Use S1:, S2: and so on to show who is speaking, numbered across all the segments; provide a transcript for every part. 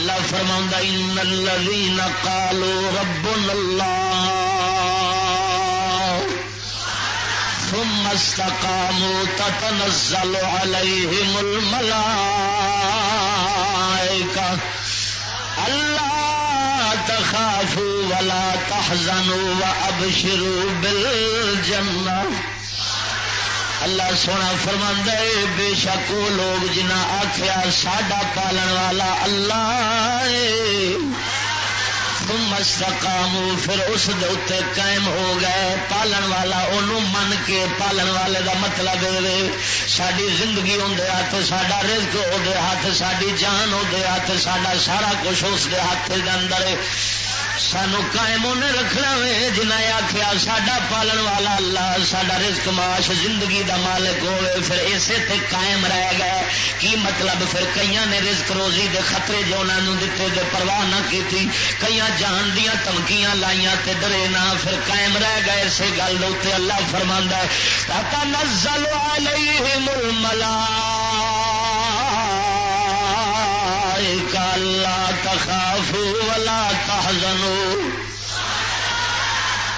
S1: اللہ فرما ان الذين قالوا ربنا الله ثم استقاموا تتنزل عليهم الملائكة اللہ تخافوا ولا تحزنوا وابشروا بالجنة اللہ سونا فرما بے شک وہ لوگ جنہ آخیا ساڈا پالن والا اللہ مستقام پھر اس دے قائم ہو گئے۔ پالن والا انہوں من کے پالن والے دا مطلب ساری زندگی اندر ہاتھ، ساڈا رزق وہ ہاتھ ساری جان وہ ہاتھ، ساڈا سارا کچھ اس ہاتھ کے اندر سانو قائم انہیں رکھنا وے، جنہیں آخیا ساڈا پالن والا اللہ، ساڈا رزق معاش زندگی دا مالک ہوئے پھر اسے تے قائم رہ گئے۔ کی مطلب؟ پھر کئی نے رزق روزی دے خطرے جو انہوں دیتے دے پرواہ نہ کی کئی جان دیا تمکیاں لائیاں تے ڈرے نہ، پھر قائم رہ گئے۔ اسے گل اللہ فرما ہے نزل علیہم الملائکہ الملا اللہ تخافو ولا تحزنو.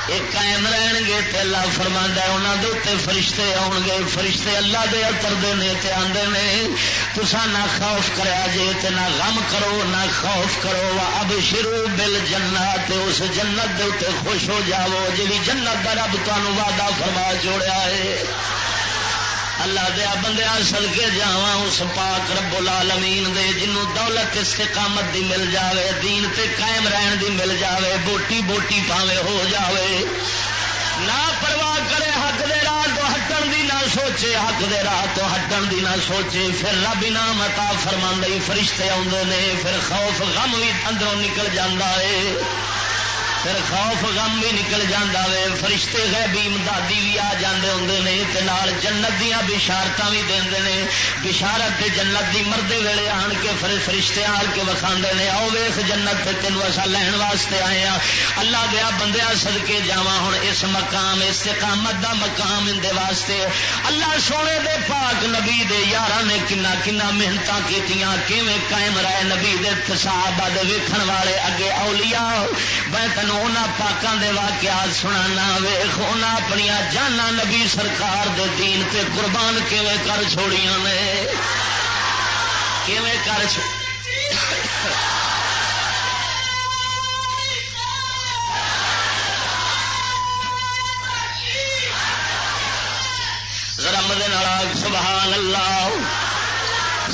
S1: یہ قائم رہن گے تے اللہ فرما ہے انہوں کے اتنے فرشتے آؤ گے، فرشتے اللہ دے اترتے ہیں تے آدھے نے تسا نہ خوف کریا جے تے نہ غم کرو، نہ خوف کرو اب شروع بل جنت اس جنت دے اتنے خوش ہو جاؤ جی جنت کا رب تمہیں وعدہ فرما جوڑیا ہے۔ اللہ دیا بندیا سل کے جا اس پاک رب العالمین دے جنوں دولت استقامت دی مل جاوے، دین تے قائم رہن دی مل جاوے، بوٹی بوٹی پاوے، ہو جاوے۔ نہ پرواہ کرے حق دے راہ تو ہٹن دی نہ سوچے حق دے راہ تو ہٹن دی نہ سوچے۔ پھر رب انعام عطا فرما فرشتے آدھے نے، پھر خوف، غم بھی اندروں نکل جاندہ ہے۔ پھر خوف غم بھی نکل جانا وے، فرشتے غیبی امدادی بھی آ جاندے ہوندے نے تے نال جنت دیا بشارت بھی دے نے۔ بشارت تے جنت دی مردے ویلے آن کے پھر فرشتے آ کے وکھاندے نے، آؤ ویخ جنت تے تینوں اصا لین واسطے آئے ہاں اللہ دیا بندیا سدکے جاواں ہوں اس مقام استقامت دا مقام اندے واسطے۔ اللہ سونے دے پاک نبی دے یاراں نے کنا کنا محنتاں کیتیاں، کیویں قائم رہے نبی دے صحابہ دے ویکھن والے اگے اولیاء۔ میں تینوں پاکوں کے واقعات سنا ویخ ان اپنی جانا نبی سرکار دے دین تے قربان کیویں کر چھوڑیاں نے؟ کیویں کر رم دن سبحان اللہ۔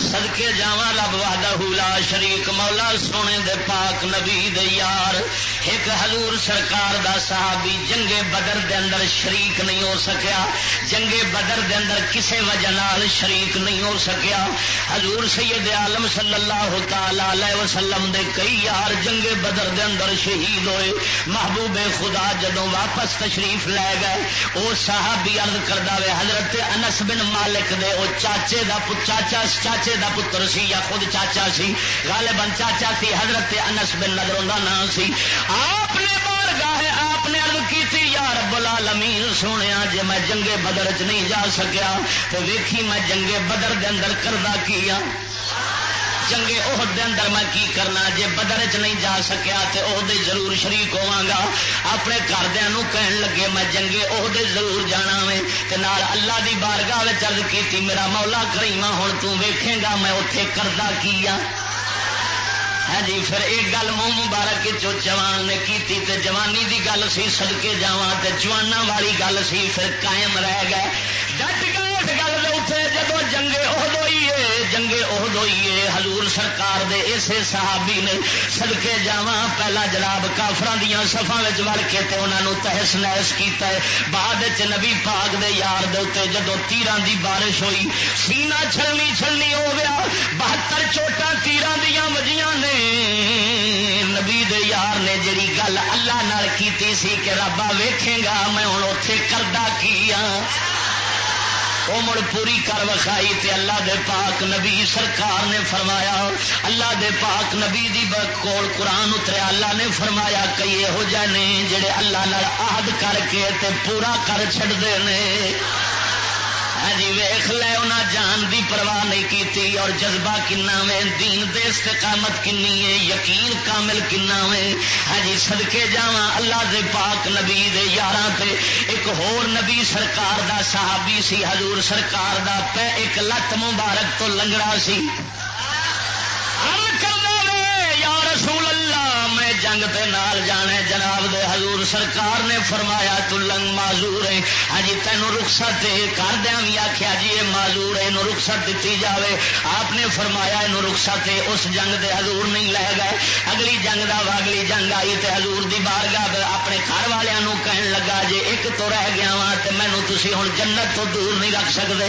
S1: سدکے جا رب وا شریک، مولا سونے دے پاک نبی دے یار۔ ایک حضور سرکار دا صحابی جنگے بدر دے اندر شریک نہیں ہو سکیا۔ جنگے بدر دے اندر کسے وجہ نال شریک نہیں ہو سکیا۔ حضور سید عالم صلی اللہ تعالی وسلم دے کئی یار جنگے بدر دے اندر شہید ہوئے۔ محبوب خدا جدو واپس تشریف لے گئے وہ صحابی عرض کردا وے، حضرت انس بن مالک دے، او چاچے دا چاچا چاچے دا پتر سی یا خود چاچا سی، غالباً چاچا سی، حضرت انس بن نظروں کا نام سی۔ آپ نے بار گاہ آپ نے ارد کی تھی یا رب العالمین سونے جے میں جنگے بدر چ نہیں جا سکیا، تو ویکھی میں جنگے بدر دے اندر کردہ کیا۔ جنگے عہد دے اندر میں کی کرنا؟ جے بدر چ نہیں جا سکیا تے عہد ضرور شریک ہوا گا۔ اپنے گھردوں کہن لگے، میں جنگے عہد ضرور جانا وے تے نال اللہ دی بارگاہ چرد کی میرا مولا کریما ہوں تو ویکھے گا میں اتے کردہ کیا ہاں جی پھر ایک گل منہ مبارک جو جوان نے کی جوانی دی گل سی سدکے جا جوانا والی گل سی، پھر قائم رہ گئے۔ ڈٹ گئے اس گل اتنے جب جنگے عہد ہوئی جنگے عہد ہوئی حضور سرکار دے اسے صحابی نے سدکے جا پہلا جناب کافران دیا سفا وڑ کے تے انہوں نے تحس نحس کیتا ہے۔ بعد چ نبی پاک دے یار دے اتنے جدو تیران دی بارش ہوئی، سینہ چھلنی چھلنی ہو گیا، بہتر چوٹا تیران دیا وجیاں نے۔ نبی دے یار نے جڑی گل اللہ نال کیتی سی کہ ربا ویکھے گا، میں ہوں اتے کردہ کیا وہ مڑ پوری کر وکھائی تے اللہ دے پاک نبی سرکار نے فرمایا، اللہ دے پاک نبی دی کول قرآن اتریا، اللہ نے فرمایا کئی یہو جہ نے جڑے اللہ نال آہد کر کے تے پورا کر چڑھتے ہیں ہاں جی ویخ لے انہیں جان دی پرواہ نہیں کی اور جذبہ کنا وے، دین دے استقامت کنی ہے، یقین کامل کنا وے۔ ہاں جی سدکے جا اللہ دے پاک نبی دے یاراں تے۔ ایک ہور نبی سرکار دا صحابی سی، حضور سرکار دا پہ ایک لت مبارک تو لنگڑا سی۔ جنگ تے نال جانے جناب دے حضور سرکار نے فرمایا، تو لنگ معذور ہے۔ ہاں جی تینوں رخصت کر دیا بھی آخیا جی یہ معذور ہے یہ رخصت دیتی جاوے۔ آپ نے فرمایا یہ رخصت اس جنگ دے حضور نہیں لے گئے۔ اگلی جنگ دا اگلی جنگ آئی تے حضور دی بارگاہ اپنے گھر والوں کہن لگا جی ایک تو رہ گیا وا تو مینو تھی ہوں جنت تو دور نہیں رکھ سکتے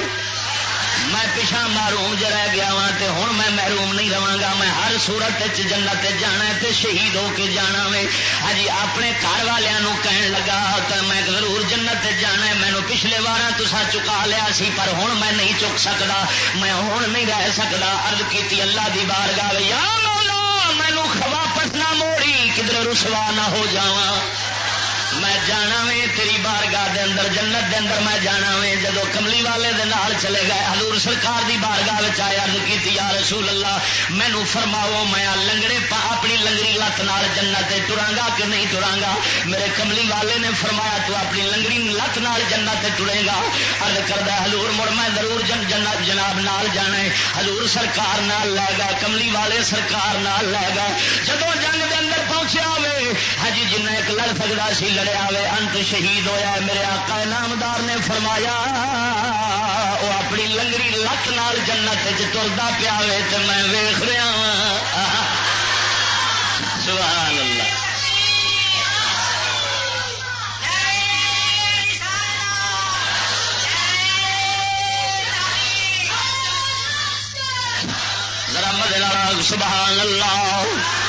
S1: میں پچھا محروم ج رہ گیا وا تو ہوں میں محروم نہیں رہا گا، میں ہر سورت جنت جانا تے شہید ہو کے جانا وے۔ ہاں جی، اپنے گھر والوں کہن لگا تو میں ضرور جنت جانا مینو پچھلے بار تسا چکا لیا سی، پر ہوں میں نہیں چک سکتا میں ہوں نہیں رہ سکتا ارد کی اللہ دی بار گا یا مینو خوا پٹنا موڑی، کدھر رسوا نہ ہو جاواں۔ میں جانا وے، تیری بارگاہ دے اندر، جنت دے اندر میں جانا وے، جدو کملی والے دے نال چلے گئے، حضور سرکار دی بارگاہ آیا کی یا رسول اللہ مینو فرماؤ، میں لنگڑے پا، اپنی لنگری لت نال جنت ٹرا گا کہ نہیں ٹرا گا میرے کملی والے نے فرمایا، تو اپنی لنگری لت نال جنت ٹرے گا؟ ارد کردہ، حضور، مڑ میں ضرور جن، جنت جناب نال جانا ہے. حضور سرکار نال لے گا کملی والے سرکار نال لے گا جدو جنگ دے اندر پہنچیا ہوئے ہاں جی جنہیں ایک لڑ سکتا سی لڑ لڑیا وے انت شہید ہویا میرے آقا نامدار نے فرمایا وہ اپنی لنگری لت نال جنت ترتا پیا تو میں ویخ رہا سبحان اللہ۔ سبحان اللہ۔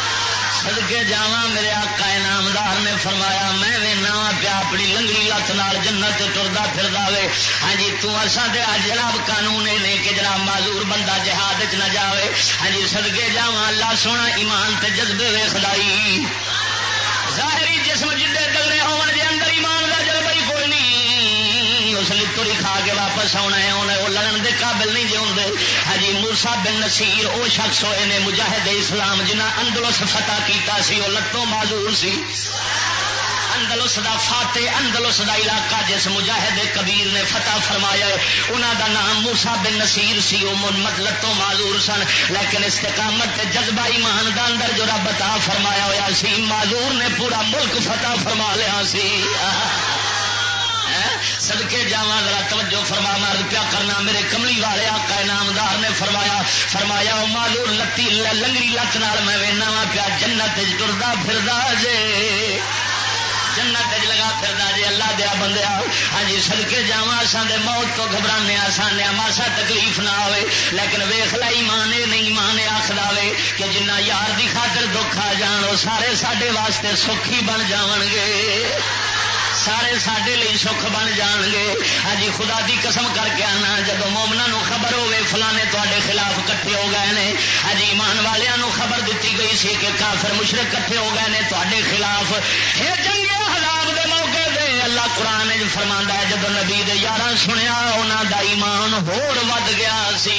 S1: سدکے جا میرے آقا انعامدار نے فرمایا، میں وینا پیا اپنی لنگڑی لت نال جنت ٹردا پھر وے۔ ہاں جی تسا دے جناب قانون نے کہ جناب معذور بندہ جہاد چ نہ جاوے۔ ہاں جی سدکے جا اللہ سونا ایمان تے جذبے وے خدائی۔ ظاہری جسم جدے رہے ہو نہیں کھا کے واپس آنا ہے وہ لڑن دے قابل نہیں ہاں جی ہوں ہجی موسا بن نصیر، وہ شخص ہوئے نے مجاہد اسلام جنہ اندلس فتح کیتا سی، وہ لتوں معذور سی۔ اندلس دا فاتح، اندلس دا علاقہ، جس مجاہد کبیر نے فتح فرمایا انہوں دا نام موسا بن نصیر سی، وہ مطلب تو معذور سن۔ لیکن استقامت جذبہ ایمان دا اندر جو رب عطا فرمایا ہوا سی، معذور نے پورا ملک فتح فرما لیا سی۔ سدکے جا ذرا توجہ فرما، مرد پیا کرنا، میرے کملی والے آقا نامدار نے فرمایا فرمایا مالو لتی لنگری لت نال میں وینا وا پیا، جنت ٹردا پھردا جے۔ جنت لگا پھردا جے، اللہ دیا بندیا۔ ہاں جی سدکے جا اساں دے موت تو گھبرانے آسان ماسا تکلیف نہ ہوئے لیکن ویخ لا، ایمان نہیں مان آخر وے کہ جنہ یار دی خاطر دکھ آ جان وہ سارے سڈے واسطے سکھی بن جان گے۔ سارے سڈے لی سکھ بن جان گے ہاں جی، خدا دی قسم کر کے آنا جب مومنا خبر ہوے فلانے تے خلاف کٹھے ہو گئے ہیں ہاں جی، ایمان والوں خبر دیتی گئی سی کہ کافر مشرق کٹھے ہو گئے ہیں تے خلاف۔ یہ چنگے حالات دے موقع دے۔ اللہ قرآن فرما ہے جب نبی یار سنیا انہوں دا ایمان ہور ود گیا سی۔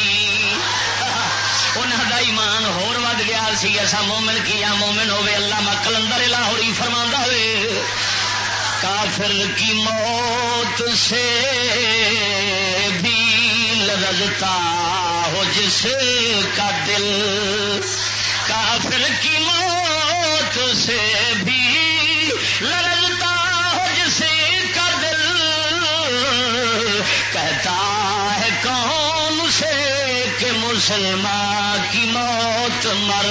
S1: انہوں دا ایمان ہور ود گیا سی۔ ایسا مومن کیا؟ مومن ہوے اللہ مکلندر لاہوری فرما ہوئے۔ کافر کی موت سے بھی لرزتا ہو جس کا دل کافر کی موت سے بھی لرزتا ہو جس کا دل کہتا ہے کون سے کہ مسلمان کی موت مر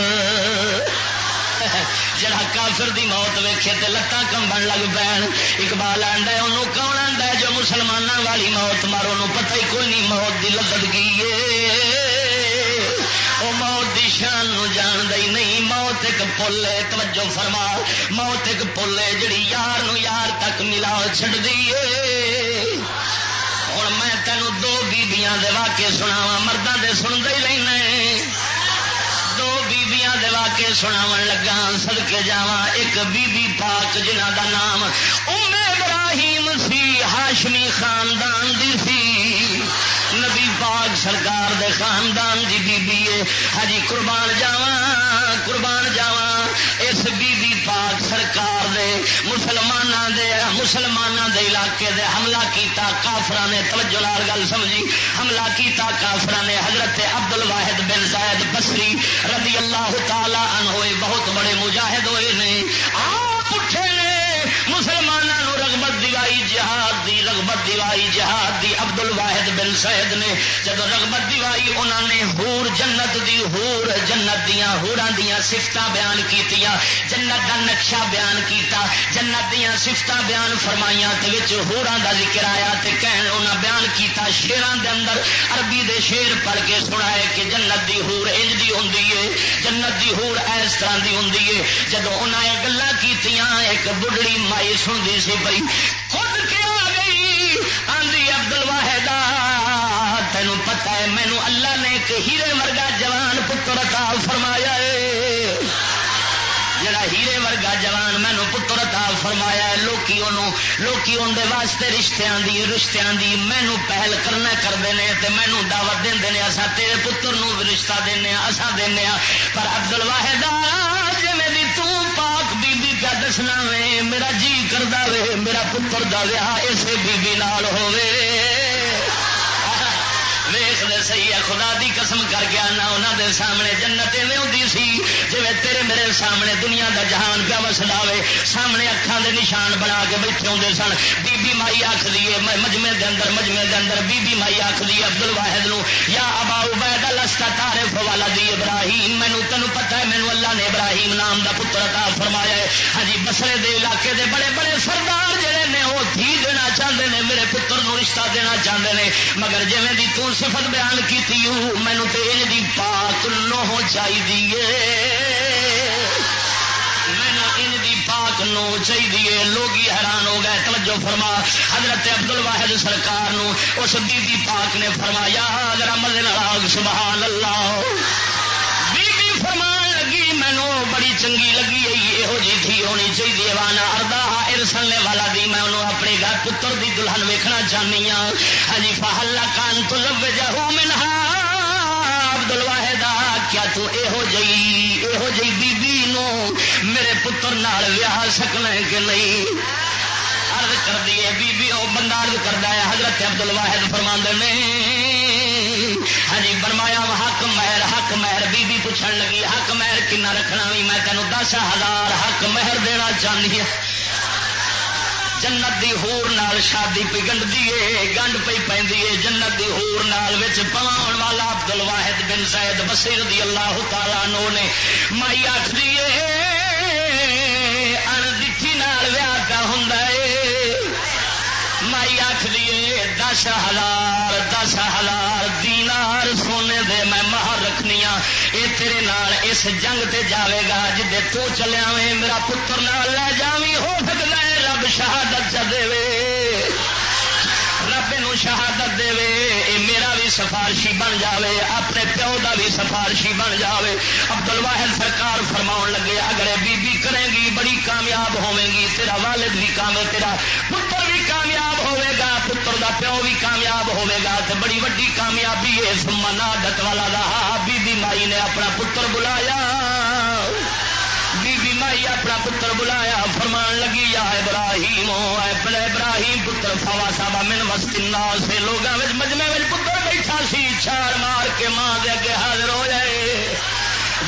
S1: جڑا کافر دی موت ویکھے تے لتاں کمبن لگ پین۔ اقبال آندا ہے انہوں کون آندا ہے جو مسلمانوں والی موت مارو نو پتہ ہی کوئی نہیں موت دی لذت کی وہ موت دی شان نو جان دئی نہیں، موت ایک پل ہے۔ توجہ فرما، موت ایک پل ہے جڑی یار نو یار تک ملا چھڑ دی ہوں میں تینوں دو بیبیاں دے واقعے سناوا مردوں دے سن دے لینا بیبیاں دے واقعے سناو لگا سڑکے جا ایک بی بی پاک جنہ دا نام ام ابراہیم سی، ہاشمی خاندان دی سی۔ نبی پاک سرکار دے خاندان دی بی بی ہے ہجی قربان جاوا قربان جاوا اس بی بی پاک سرکار دے مسلمانوں دے مسلمانوں دے علاقے دے حملہ کیتا کافر نے توجہ لال گل سمجھی۔ حملہ کیتا کافر نے حضرت بسری رضی اللہ تعالی سید نے، جب رغبت دیوائی انہوں نے ہور جنت دی ہور جنت دیا ہورا دیا سفت بیان کی جنت کا نقشہ بیان کیتا، جنت دیا سفت بیان فرمائی ہورا کا ذکر آیا انہیں بیان کیتا شیران دے اندر عربی دے شیر پڑھ کے سنا ہے کہ جنت دی ہور انج دی ہوں جنت دی ہور اس طرح دی ہوں جب انہیں یہ گلا کی ایک بڑھڑی مائی سنتی سی پی خود کے آ گئی، آندھی ابدل ہے مینو اللہ نے ایک ہیرے ورگا جوان پتر عطا فرمایا ہے۔ جڑا ہیرے ورگا جوان مینو پتر عطا فرمایا ہے، لوکی انہوں لوکی ان دے واسطے رشتیاں دی رشتیاں دی مینو پہل کرنا کرتے ہیں تے مینو دعوت دے ہیں اسا تیرے پتر نو رشتہ دینا اسا دینا پر ابدل واحد جی تو پاک بی بی کا دسنا وے، میرا جی کرتا وے، میرا پتر دا ویاہ اسے بی بی نال ہوئے دے سی ہے، خدا دی قسم کر کے آنا انہوں دے سامنے جنت میں ہوتی سی جی تیرے میرے سامنے دنیا دا جہان پیا وسدا سامنے اکھان دے نشان بنا کے بیٹھے ہوتے سن۔ بی بی مائی آخ دیے مجمے دے اندر مجمے دے اندر بی بی مائی آخ دی ابد الواحد نو۔ یا ابا عبید لستا تارف والا دی ابراہیم مینو تینو پتا ہے مینو اللہ نے ابراہیم نام دا پتر عطا فرمایا ہے۔ ہاں جی بسرے دے علاقے دے بڑے بڑے سردار جڑے نے، وہ دھی دینا چاہتے ہیں میرے پتر نو رشتہ دینا چاہتے ہیں مگر جی دی تو صفت بیان کی مینو تو یہ پاک نو چاہیے پاک نو چاہیے لوگ حیران ہو گئے، توجہ فرما۔ حضرت ابدل واحد سرکار نو اس بی پاک نے فرمایا ذرا مزے لڑا سبحان اللہ۔ جی تھی ہونی چاہیے، وانا اردا ارسلنے والا دی، میں انہوں اپنے گھر پتر دی دلہن ویکھنا چاہنی ہوں ہاں جی فہلا کان تو لب جہو منہا عبد الواحد کیا تو یہو جی یہو جی بی بی نو میرے پتر نال ویاہ سکنا کہ نہیں؟ عرض کر دیے بی بی او بندہ عرض کرتا ہے، حضرت عبد الواحد فرما نے۔ ہاں جی برمایا حق مہر حق مہر. بی بی پوچھن لگی، حق مہر کنا رکھنا بھی میں تینوں دس ہزار حق مہر دینا چاہیے جنت دی ہور نال شادی پی گنڈ دیے گنڈ پی پی جنت دی ہور نال وچ پواؤن والا عبد الواحد بن زید بصیر رضی اللہ تعالیٰ نو نے مائی آخ دیے ان دھی نال ویاہ کا ہوں مائی آخ دیے دس ہزار دس ہزار دینار سونے دے میں مہر رکھنی ہاں یہ تیرے نال اس جنگ تے جاوے گا، جدے تو چلیا وے میرا پتر نال لے جاوی ہو سکتا ہے رب شہادت چ دے نو شہادت دے اے میرا بھی سفارشی بن جاوے، اپنے پیو دا بھی سفارشی بن جاوے۔ عبد الواحد سرکار فرماؤ لگے، اگر بی بی کرے گی، بڑی کامیاب ہوے گی، تیرا والد بھی کام تیرا پتر بھی کامیاب ہوے گا، پتر دا پیو بھی کامیاب ہوے گا، تے بڑی وڈی کامیابی ہے سمنا دت والا دا بی بی مائی نے اپنا پتر بلایا۔ بی اپنا پتر بلایا، فرمان لگی، یا ابراہیم ابراہیم پتر، فوا صاحب من مسکنا سے لوگوں مجمے میں پتر بیٹھا سی، چھار مار کے ماں دے اگے حاضر ہو جائے.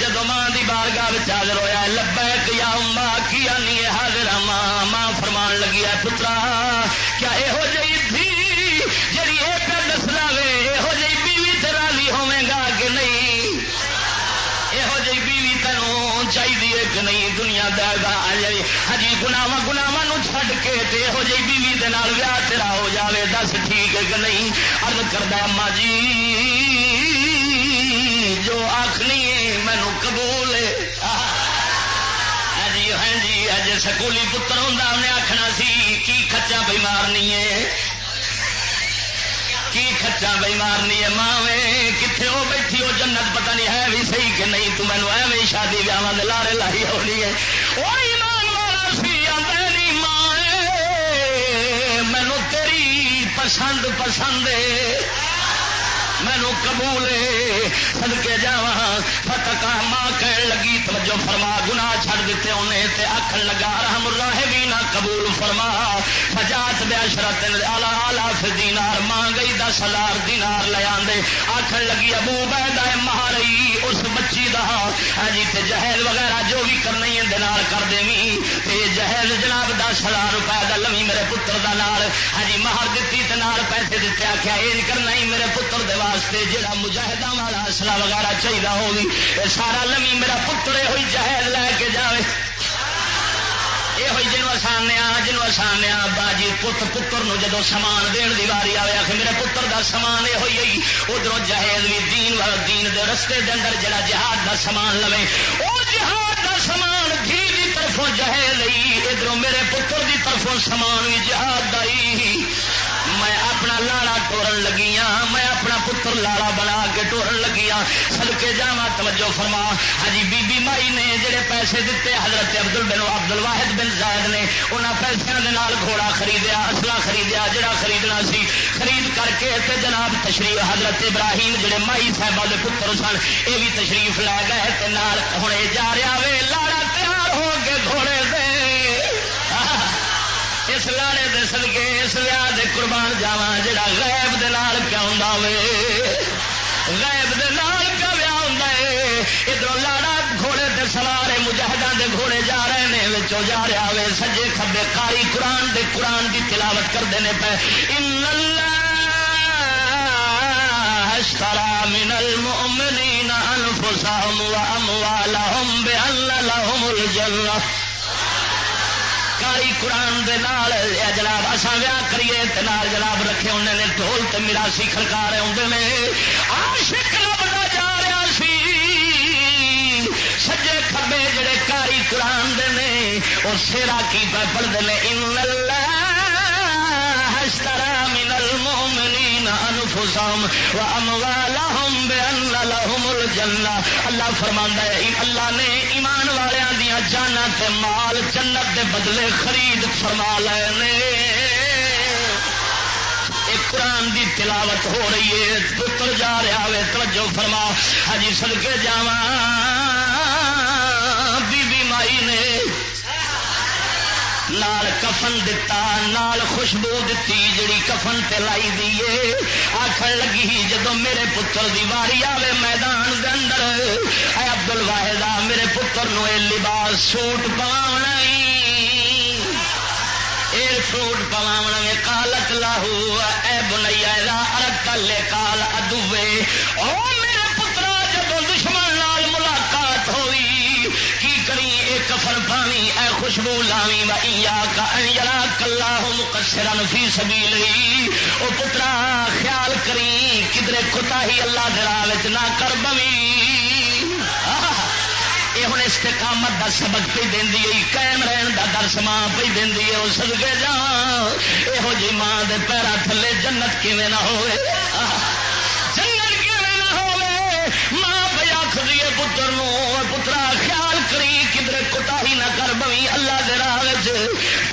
S1: جب ماں دی بارگاہ حاضر ہوا لبیک یا اما، کی آنی ہے حاضر ماں ماں؟ فرمان لگی ہے پترا، کیا یہو جی تھی جی چاہیے کہ نہیں دنیا دے گا ہجی گناوا گناوا چھڈ کے یہو جی بیوی دے نال ویاہ تیرا ہو جاوے۔ دس ٹھیک ہے کہ نہیں؟ ارد کردہ اما جی جو آخنی مینو قبول ہاں جی ہاں جی اج سکولی پتر ہوں انہیں آخنا سی، کی کچا بئی مارنی ہے؟ کی خرچہ بھائی مارنی ہے؟ ماں کتنے وہ بیٹھی؟ وہ جنت پتہ نہیں ہے بھی صحیح کہ نہیں۔ تو مینو ایویں شادی ویاہ لارے لائی ہونی ہے۔ وہ ایمان والا سی آدمی ماں مینو تیری پسند پسند ہے۔ مینو قبول سدکے جا فتکا ماں کہن لگی، توجہ فرما گنا چھڑ دیتے انہیں تے آخر لگا، رحم اللہ بھی نہ قبول فرما۔ فجات بیا شرط آلہ آلاف دینار ماں گئی، دس ہزار دینار لے آدھے آخر لگی، ابو بیدا مہارئی اس بچی دا۔ ہاں جی تے جہیز وغیرہ جو بھی کرنا ہے کر دیں تے جہیز جناب دس ہزار روپئے کا لوی میرے پتر دا نال۔ ہاں جی دیتی تے نال پیسے دیتے آخیا یہ کرنا ہی میرے پتر دے واسطے جہاں مجاہدہ والا اصلہ وغیرہ چاہیے ہوگی سارا لمی میرا پتر یہ ہوئی جہیز لے کے جائے یہ ہوئی جنوب آسانیا جنوب آسانیا باجی پت پتر جدو سامان دن کی واری آیا کہ میرے پتر دا سامان یہ ہوئی ادھر جہیز بھی دین والا دین دے رستے دے اندر جڑا جہاد دا سامان لوے وہ جہاد طرفوں جہیز ادھر میرے پتر دی طرفوں سامان بھی جہاد دا ہی۔ میں اپنا لاڑا ٹورن لگی ہاں میں اپنا پتر لاڑا بنا کے ٹورن لگی ہاں سدکے جا توجہ فرما۔ ہاں ہجی بی بی مائی نے جڑے پیسے دیتے، حضرت ابدل بن ابدل واحد بن زائد نے انہوں پیسوں کے نال گھوڑا خریدیا اصلا خریدیا، جڑا خریدنا سی، خرید کر کے تے جناب تشریف، حضرت ابراہیم جڑے مائی صاحب کے پتر سن یہ بھی تشریف لے گئے تے نال ہوں جا رہا وے، لاڑا تیار ہو کے گھوڑے دے اس لاڑے دے سدکے اس ویاہ دے قربان جاوا جڑا غیب دے نال پیا ہوں غیب دے نال پیا ویا ہوں ادھر لاڑا گھوڑے تے سوارے مجاہداں دے گھوڑے جا رہے ہیں وچوں جا رہا وے। سجے کھبے کاری قرآن دے، قرآن دی تلاوت کرتے ہیں پہ ان اللہ اشترى من المؤمنين انفسهم واموالهم بان لهم الجنه کاری قرآن دے نال جناب اصا ویا کریے تے نال جناب رکھے انہیں نے، ڈھول تو میرا سی خلکا رہے ہوں نے آشک لبدا جا رہا سی۔ سجے کھبے جڑے کاری قرآن دے نے، اور سیرا کی پہ پڑھتے ہیں ان اشترى انفسهم واموالهم بان لهم الجنه اللہ فرماندا ہے، اللہ نے ایمان والوں دیا جانا تے مال جنت دے بدلے خرید فرما لے نے۔ قرآن دی تلاوت ہو رہی ہے، پتر جا رہا ہے، توجہ فرما۔ ہجی سڑکے جا بی بی مائی نے۔ نال کفن دتا، نال خوشبو دتی، جڑی کفن تے لائی دیے آخر لگی جدو میرے پتر دی واری آوے میدان دے اندر، اے عبد الواحد میرے پتر نو اے لباس سوٹ پواونا ایر سوٹ پواونا میں کالت لاہو، اے بنیا ارک کلے کال ادوے۔ او کفن پانی، اے خوشبو لاوی جلا کلا مقصرا فی سبیل او پترا، خیال کری کدھر کتا ہی اللہ دراہ نہ کر بوی یہ ہوں استقامت کا سبق پہ دینی قائم رہن کا درس ماں پہ دینی ہے وہ سدکے جا یہو جی ماں دے پیرا تھلے جنت کیویں نہ ہوئے۔ جنت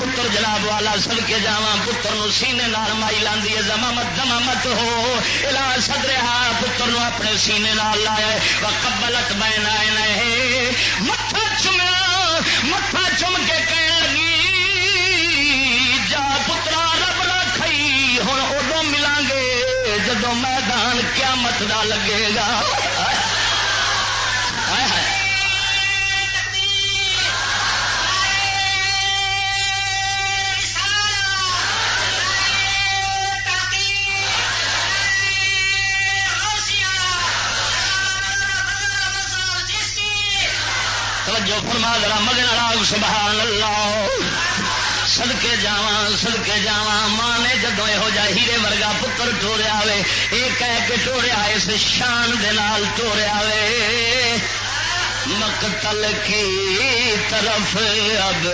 S1: پتر جناب والا سل کے جا پتر سینے نال مائی لاندی ہے، زمامت زمامت ہو۔ الا سدرا پتر اپنے سینے نال لایا کبلت بین آئے نئے متھا چمیا متھا چم کے کہنے لگی، جا پترا رب رکھئی ہوں ادو ملیں گے جدو میدان قیامت دا لگے گا۔ توجہ فرما ذرا مگن راگ سبحان اللہ سدکے جا سدکے جا ماں نے جدو یہ جا ہیرے ورگا پتر ٹوریا وے یہ کہہ کے ٹوریا اس شان دے نال ٹوریا وے۔ مقتل کی طرف اب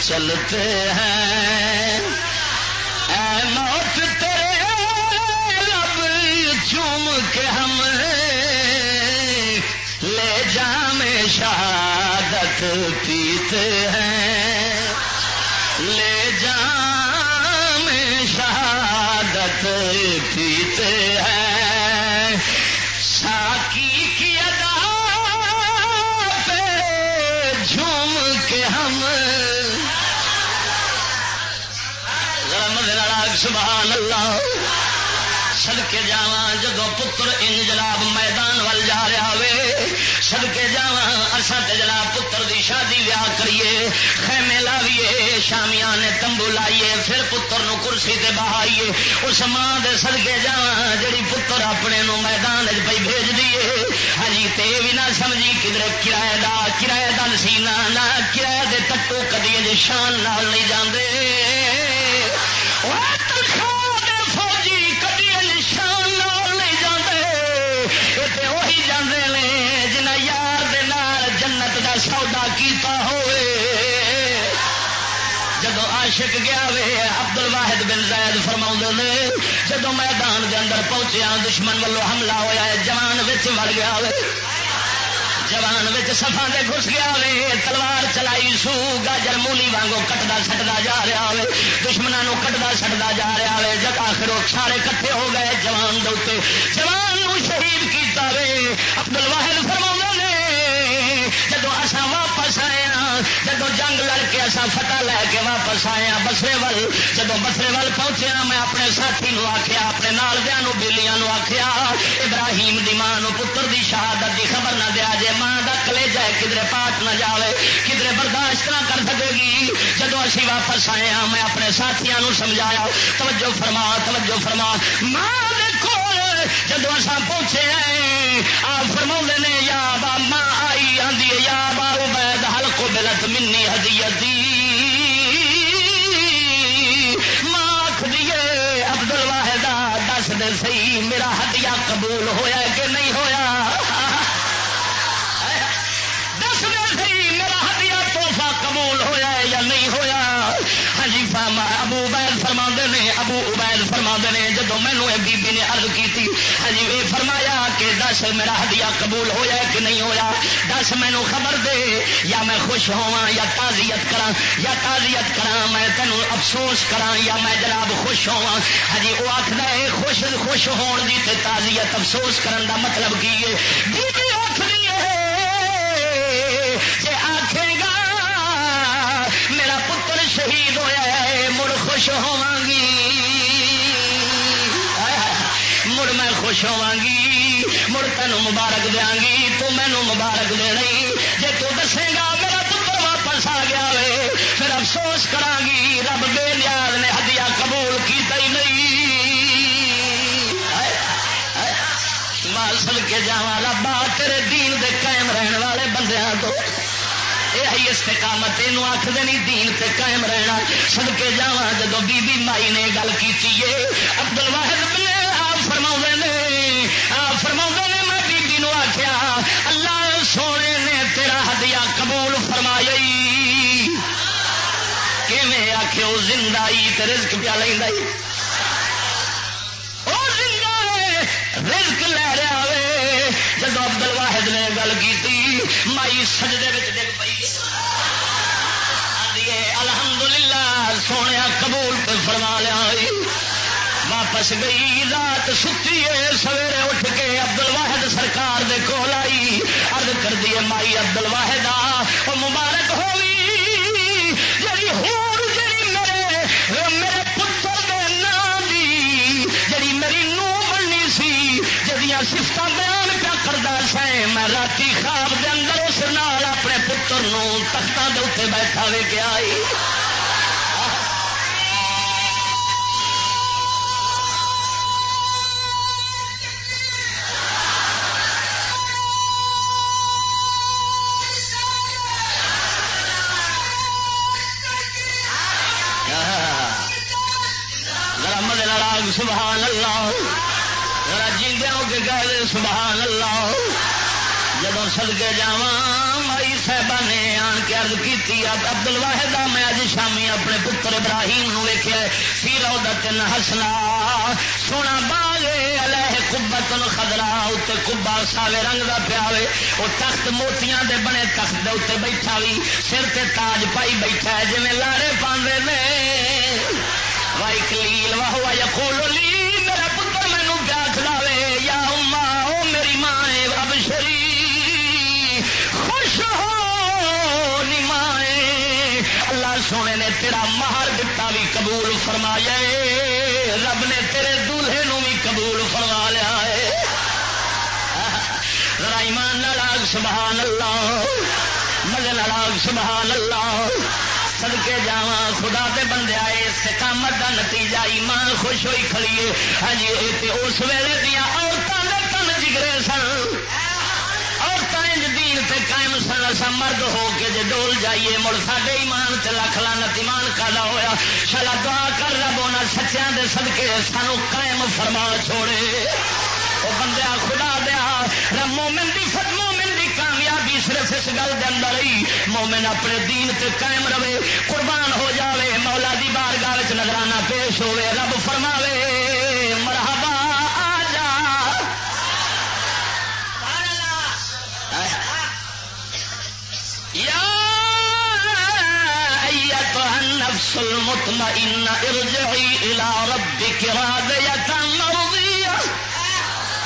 S1: چلتے ہیں۔ اے موت تیرے رب چوم کے ہم لے جام زہد پیتے ہیں۔ لے جا میں شہادت پیتے ہیں۔ ساکی کی ادا پہ جھوم کے ہم۔ رمض سبحان اللہ سڑکے جاوا جدو پتر ان جناب میدان وال جا رہا ہوئے وے سدکے جا اصا جناب پتر دی شادی ویاہ کریے، خیمے لاویے شامیا نے تمبو لائیے، پھر پتر نو کرسی تے بہائیے، اس ماں دے سدکے جا جڑی پتر اپنے نو میدان پہ بھیج دیے ہاں تے بھی نہ سمجھی کدھر کرایہ دا کرایہ دا نسینا، نہ کرایہ دے تٹو کدی شان نال نہیں جاندے۔ عاشق گیا وے عبد الواحد بن زید فرما نے جب میدان دے اندر پہنچیا، دشمن والو حملہ ہوا ہے جوان بچ مر گیا وے۔ جوان بچ سفا دے گھس گیا وے، تلوار چلائی، سو گاجر مولی وانگو کٹدا سٹدا جا رہا وے۔ دشمنوں کٹدا سٹدا جا رہا وے جب آخر سارے کٹھے ہو گئے جوان دے جوان شہید کیتا وے عبد الواحد فرما نے جدو اصا واپس آئے جب جنگ لڑ کے اصا فتح لے کے واپس آئے ہیں بسرے ول جب بسرے ول پہنچے میں اپنے ساتھی نو آخیا اپنے نالدیا بلیاں آخیا ابراہیم دی ماں پتر دی شہادت دی خبر نہ دیا جے، ماں کا کلے جائے کدھر پاٹ نہ جائے کدھر برداشت نہ کر سکے گی۔ جب اسی واپس آئے ہیں میں اپنے ساتھیوں سمجھایا، توجہ فرما توجہ فرما۔ ماں دیکھو جدو اصا پہنچے ہیں آپ فرما نے، یا با ماں آئی آدھی یا با عبید حلق بلت منی ہدیتی۔ ماں آخ دیے الواحدہ دس دے سی میرا ہدیہ قبول ہویا کہ دس میرا ہدیہ قبول ہویا کہ نہیں ہویا؟ دس مینو خبر دے، یا میں خوش ہوا یا تازیت کرا یا تازیت کرا میں تینوں افسوس کرا یا میں جناب خوش ہوا ہاں جی وہ آخر ہے، خوش خوش ہون دی تے تازیت افسوس کرن دا مطلب کی ہے؟ آخری ہے جی آخے گا، میرا پتر شہید ہویا ہے، مڑ خوش ہوا گی۔ مڑ میں خوش ہوا گی مڑ تینوں مبارک دیا گی تو مینو مبارک دے رہی جی تو دسے گا میرا پتر واپس آ گیا وے، پھر افسوس کرا گی رب بے نیاز نے ہدیا قبول کیتا ہی نہیں۔ مال سل کے جا ربا تیرے دین دے قائم رہن والے بندیاں تو۔ یہ استقامت یہ آخر نہیں دین تے قائم رہنا۔ سدکے جا جدو بی بی مائی نے گل کی ابدل واحد بلے فرما نے فرما نے، میں بیبی نو آخیا اللہ سونے نے تیرا ہدیا قبول فرمایا کیویں آخ زندہ رزق پیا لینا رزق لے رہا وے جب ابدل واحد نے گل کی مائی سجدے ڈگ پی الحمدللہ سونے قبول پہ فرما لیا واپس گئی، رات ستی ہے، سویرے اٹھ کے ابدل واحد سرکار دے کول آئی۔ ارد کر دیے مائی ابدل واحد وہ مبارک ہوئی۔ جی ہور میرے میرے پتر دے نام دی جی میری نو بننی سی جدیا سفت بیان پیا کرتا میں رات خواب دے اندر اس نال اپنے پتر نو تختوں کے اتنے بیٹھا لے کے آئی۔ سبحان اللہ ذرا جیندے ہو کے گئے سبحان اللہ جب سدکے جا مائی صاحبہ نے آن کے ارد کی ابد الواحد میں اج شامی اپنے پتر ابراہیم ویکیا سی رو دن ہسنا سونا باغ الہ کبت خدرا اتنے کبا ساوے رنگ کا پیا وہ تخت موتیاں دے بنے تخت دے اتنے بیٹھا بھی سر تے تاج پائی بیٹھا ہے جی لاڑے پاندے نے۔ کلیل واہ یقول لی، میرا پتر مینو کیا کھلاوے یا اما، او میری ماں اب شری خوش ہو نی ماں اللہ سونے نے تیرا مہر دتا بھی قبول فرمایا رب نے تیرے دلہے نو بھی قبول فرما لیا ہے۔ ایمان لاگ سبحان اللہ۔ مزے لاگ سبحان اللہ۔ سدکے جا خدا دے بندے آئے سکامت کا نتیجہ ایمان خوش ہوئی کھڑیے ہاں جی اس ویلے دیا عورتوں نے تن جگرے سن۔ دین تے قائم سن۔ اصا مرد ہو کے جے ڈول جائیے، مڑ ساڈے ایمان تے لکھ لانت ایمان کالا ہویا۔ شالا دعا کر رب ہونا سچیاں دے صدقے سانو قائم فرما چھوڑے۔ وہ بندیا، خدا دیا، رب مومن دی فت صرف اس گل دے اندر ہی مومن اپنے دین تے قائم رہے، قربان ہو جاوے، مولا دی بارگاہ نظرانہ پیش ہوے رب فرماوے، مرحبا النفس المطمئنة ارجعي إلى ربك راضية مرضية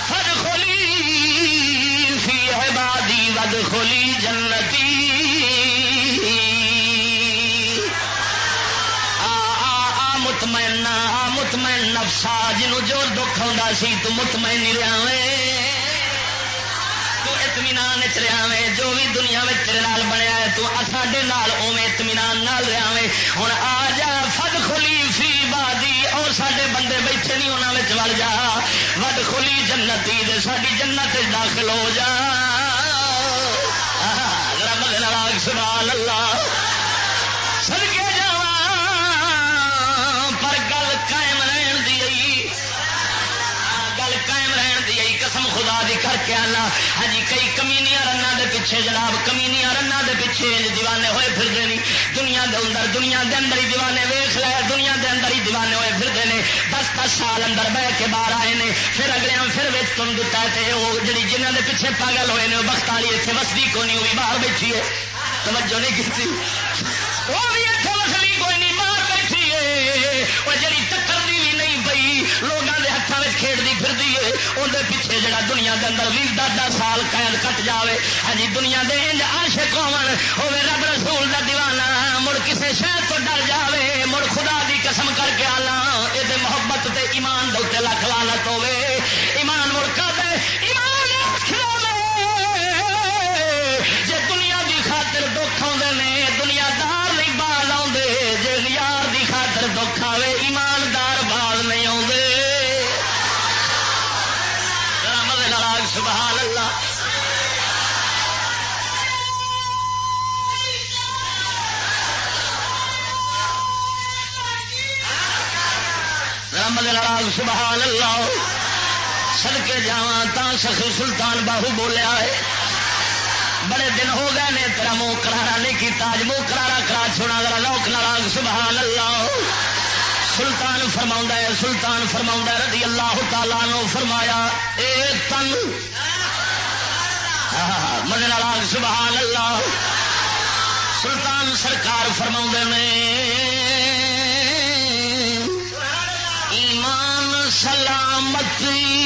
S1: فادخلي في عبادي وادخلي جنتي مطمئن، آ، مطمئن نفسا، جنوں جو دکھ آتا سی، تو مطمئن نہیں رہے اطمینان رہا وے، جو بھی دنیا میں تیرے نال بنیا ہے، تو ساڈے نال اوے اطمینان نال رہا وے۔ ہوں آ جا فد کھلی فی بادی اور سارے بندے بیٹھے نہیں انہوں وڑ جا۔ ود کھلی جنتی دے ساری جنت داخل ہو جا۔ سبحان اللہ۔ سدکے جا پر گل قائم رہن دی گل قائم رہن دی قسم خدا دی کر کے آنا۔ ہاں جی، کئی کمینیاں رنگ دے پیچھے جناب، کمینیاں رنگ دے پیچھے دیوانے ہوئے پھرتے ہیں دنیا دے اندر، دنیا دے اندر ہی دیوانے ویخ لے۔ دنیا دے اندر ہی دیوانے ہوئے پھرتے ہیں دس دس سال اندر بہ کے باہر آئے نے پھر اگلے پھر ویچ تم دتا ہے وہ جی جنہوں دے پیچھے پاگل ہوئے نے بخت والی اتنے وسدی کو نہیں ہوئی باہر بیٹھی ہے۔ توجہ نہیں کی وہ بھی اتنے وسلی کوئی نہیں باہر بیٹھی ہے۔ وہ جی ٹکر دی بھی نہیں پی لوگوں کے ہاتھوں میں کھیڑتی پھرتی ہے۔ اندر پیچھے جڑا دنیا کے اندر بھی دس سال قید کٹ جائے ہاں جی، دنیا دے انج عاشق ہون ہوے رب رسول دا دیوانہ۔ مڑ کسے شہر تو ڈر جاوے، مڑ خدا دی قسم کر کے آنا۔ یہ محبت تے ایمان دے لکھ لانت ہوے رحمد لڑاگ سبحان اللہ۔ سڑکے جا تا سخی سلطان باہو بولیا ہے۔ بڑے دن ہو گئے نے، تیرا منہ کرارا نہیں کیتا اج منہ کرارا کرا چھوڑا ذرا لوک ناراگ سبحان اللہ۔ سلطان فرما ہے، سلطان فرما ہے، رضی اللہ تعالیٰ نو فرمایا، اے تن۔ ہاں، مدن آگ سبحان اللہ۔ سلطان سرکار فرما نے سلامتی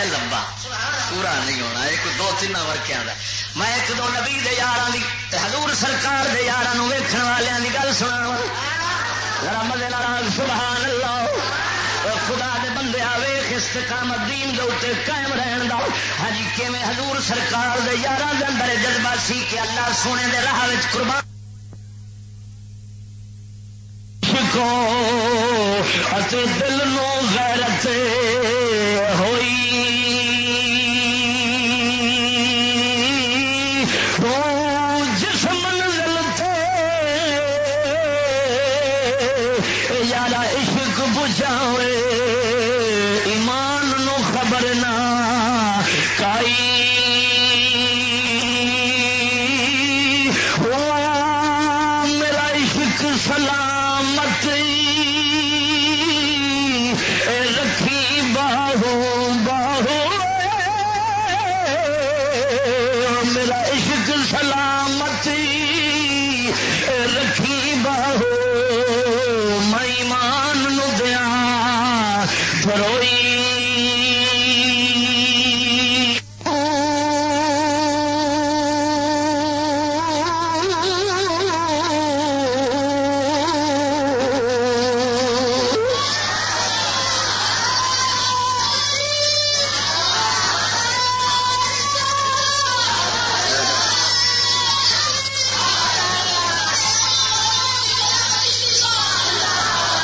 S1: ہے لمبا। پورا نہیں ہونا، ایک دو تین ورکیا میں ایک دو نبی دے یار حضور سرکار دے یار ویکن والوں کی گل سنا سبحان اللہ خدا دے بندے آئے استقامت دین دے اتنے قائم رہن دا۔ ہاں جی کیویں حضور سرکار دے یار دے اندر جذبہ سی کہ اللہ سونے دے راہ وچ قربان کو دل نو غیرت یارا عشق بجھاوے۔